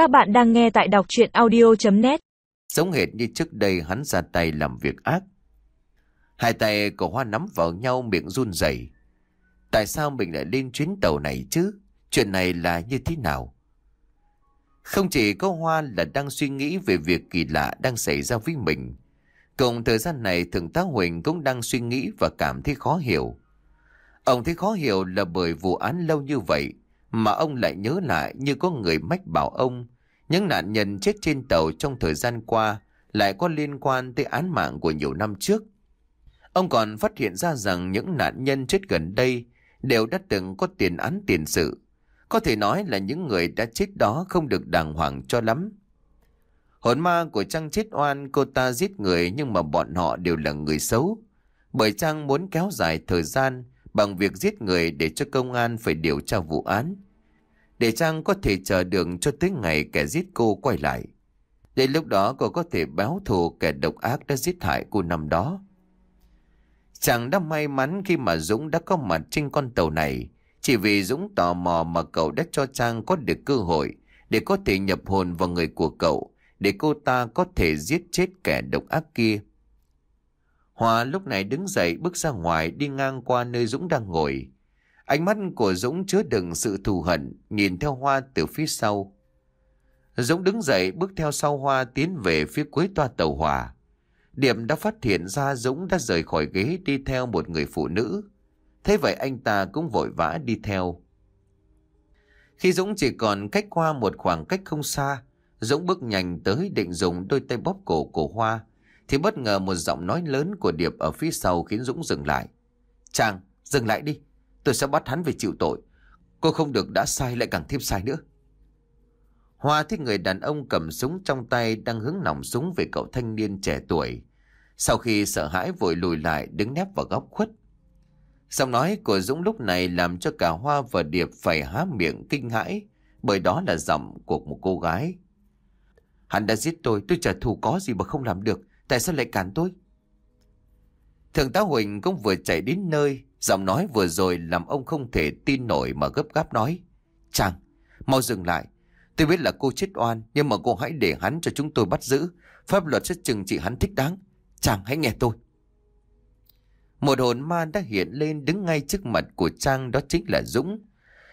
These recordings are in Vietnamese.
Các bạn đang nghe tại đọc chuyện audio.net Giống hệt như trước đây hắn ra tay làm việc ác. Hai tay của Hoa nắm vào nhau miệng run rẩy. Tại sao mình lại lên chuyến tàu này chứ? Chuyện này là như thế nào? Không chỉ có Hoa là đang suy nghĩ về việc kỳ lạ đang xảy ra với mình. Cùng thời gian này Thượng tá Huỳnh cũng đang suy nghĩ và cảm thấy khó hiểu. Ông thấy khó hiểu là bởi vụ án lâu như vậy mà ông lại nhớ lại như có người mách bảo ông, những nạn nhân chết trên tàu trong thời gian qua lại có liên quan tới án mạng của nhiều năm trước. Ông còn phát hiện ra rằng những nạn nhân chết gần đây đều đã từng có tiền án tiền sự. Có thể nói là những người đã chết đó không được đàng hoàng cho lắm. Hồn ma của trăng chết oan cô ta giết người nhưng mà bọn họ đều là người xấu. Bởi trăng muốn kéo dài thời gian bằng việc giết người để cho công an phải điều tra vụ án. Để Trang có thể chờ đường cho tới ngày kẻ giết cô quay lại. Đến lúc đó cô có thể báo thù kẻ độc ác đã giết hại cô năm đó. Chàng đã may mắn khi mà Dũng đã có mặt trên con tàu này. Chỉ vì Dũng tò mò mà cậu đã cho Trang có được cơ hội để có thể nhập hồn vào người của cậu, để cô ta có thể giết chết kẻ độc ác kia. Hòa lúc này đứng dậy bước ra ngoài đi ngang qua nơi Dũng đang ngồi. Ánh mắt của Dũng chứa đựng sự thù hận, nhìn theo Hoa từ phía sau. Dũng đứng dậy bước theo sau Hoa tiến về phía cuối toa tàu Hòa. Điểm đã phát hiện ra Dũng đã rời khỏi ghế đi theo một người phụ nữ. Thế vậy anh ta cũng vội vã đi theo. Khi Dũng chỉ còn cách qua một khoảng cách không xa, Dũng bước nhanh tới định dùng đôi tay bóp cổ của Hoa, thì bất ngờ một giọng nói lớn của Điệp ở phía sau khiến Dũng dừng lại. Chàng, dừng lại đi, tôi sẽ bắt hắn về chịu tội. Cô không được đã sai lại càng thêm sai nữa. Hoa thấy người đàn ông cầm súng trong tay đang hướng nòng súng về cậu thanh niên trẻ tuổi. Sau khi sợ hãi vội lùi lại đứng nép vào góc khuất. Giọng nói của Dũng lúc này làm cho cả Hoa và Điệp phải há miệng kinh hãi bởi đó là giọng của một cô gái. Hắn đã giết tôi, tôi trả thù có gì mà không làm được. Tại sao lại cản tôi? Thượng tá Huỳnh cũng vừa chạy đến nơi, giọng nói vừa rồi làm ông không thể tin nổi mà gấp gáp nói. Chàng, mau dừng lại. Tôi biết là cô chết oan, nhưng mà cô hãy để hắn cho chúng tôi bắt giữ. Pháp luật sẽ trừng trị hắn thích đáng. Chàng hãy nghe tôi. Một hồn ma đã hiện lên đứng ngay trước mặt của Trang đó chính là Dũng.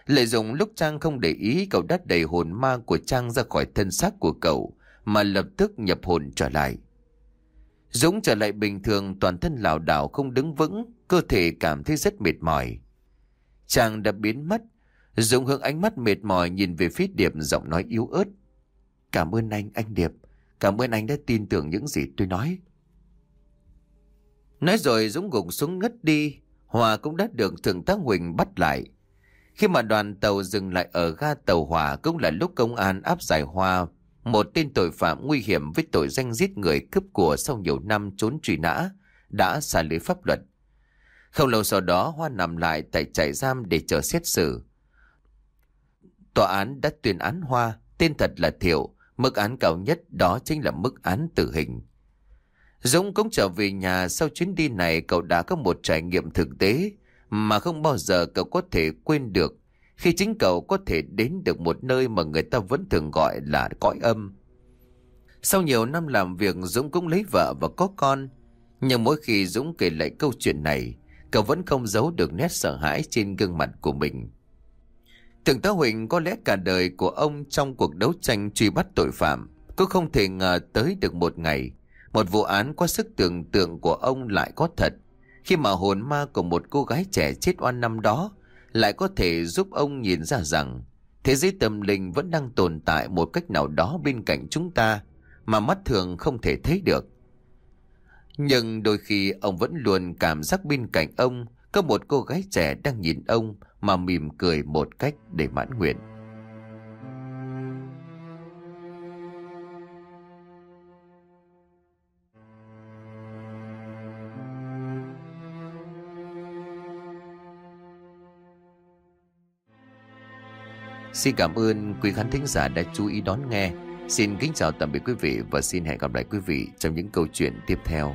Lợi dụng lúc Trang không để ý cậu đã đẩy hồn ma của Trang ra khỏi thân xác của cậu mà lập tức nhập hồn trở lại. Dũng trở lại bình thường toàn thân lảo đảo không đứng vững, cơ thể cảm thấy rất mệt mỏi. Chàng đã biến mất, Dũng hướng ánh mắt mệt mỏi nhìn về phía Điệp giọng nói yếu ớt. Cảm ơn anh, anh Điệp. Cảm ơn anh đã tin tưởng những gì tôi nói. Nói rồi Dũng gục xuống ngất đi, Hòa cũng đã được Thượng tá Huỳnh bắt lại. Khi mà đoàn tàu dừng lại ở ga tàu Hòa cũng là lúc công an áp giải hòa một tên tội phạm nguy hiểm với tội danh giết người cướp của sau nhiều năm trốn truy nã, đã xả lưới pháp luật. Không lâu sau đó Hoa nằm lại tại trại giam để chờ xét xử. Tòa án đã tuyên án Hoa, tên thật là Thiệu, mức án cao nhất đó chính là mức án tử hình. Dũng cũng trở về nhà sau chuyến đi này cậu đã có một trải nghiệm thực tế mà không bao giờ cậu có thể quên được khi chính cậu có thể đến được một nơi mà người ta vẫn thường gọi là cõi âm. Sau nhiều năm làm việc Dũng cũng lấy vợ và có con. Nhưng mỗi khi Dũng kể lại câu chuyện này, cậu vẫn không giấu được nét sợ hãi trên gương mặt của mình. Thượng tá Huỳnh có lẽ cả đời của ông trong cuộc đấu tranh truy bắt tội phạm, cũng không thể ngờ tới được một ngày, một vụ án quá sức tưởng tượng của ông lại có thật, khi mà hồn ma của một cô gái trẻ chết oan năm đó lại có thể giúp ông nhìn ra rằng thế giới tâm linh vẫn đang tồn tại một cách nào đó bên cạnh chúng ta mà mắt thường không thể thấy được. Nhưng đôi khi ông vẫn luôn cảm giác bên cạnh ông, có một cô gái trẻ đang nhìn ông mà mỉm cười một cách để mãn nguyện. Xin cảm ơn quý khán thính giả đã chú ý đón nghe. Xin kính chào tạm biệt quý vị và xin hẹn gặp lại quý vị trong những câu chuyện tiếp theo.